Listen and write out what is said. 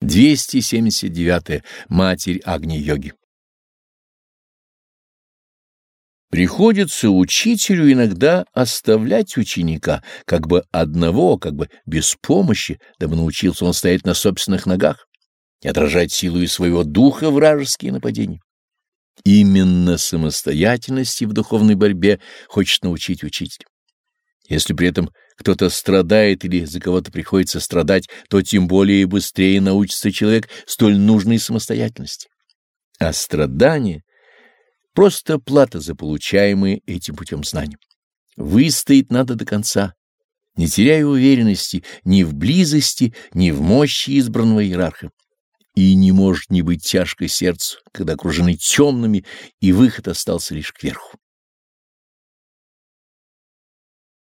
279. Матерь Агни-йоги Приходится учителю иногда оставлять ученика, как бы одного, как бы без помощи, дабы научился он стоять на собственных ногах и отражать силу своего духа вражеские нападения. Именно самостоятельности в духовной борьбе хочет научить учитель. Если при этом кто-то страдает или за кого-то приходится страдать, то тем более и быстрее научится человек столь нужной самостоятельности. А страдание Просто плата за получаемые этим путем знания. Выстоять надо до конца, не теряя уверенности ни в близости, ни в мощи избранного иерарха. И не может не быть тяжко сердцу, когда окружены темными, и выход остался лишь кверху.